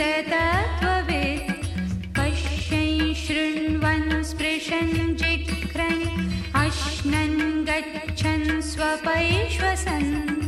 तत्त्ववित् पश्यन् शृण्वन् स्पृशन् जिघ्रन् अश्नन् गच्छन् स्वपैश्वसन्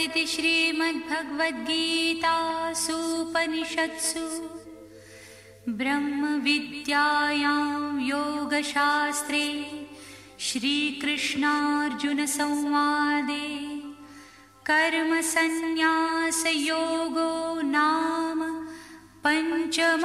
तत्सदिति श्रीमद्भगवद्गीतासूपनिषत्सु। ब्रह्मविद्यायां योगशास्त्रे श्रीकृष्णार्जुनसंवादे कर्मसन्न्यासयोगो नाम पञ्चमोऽध्यायः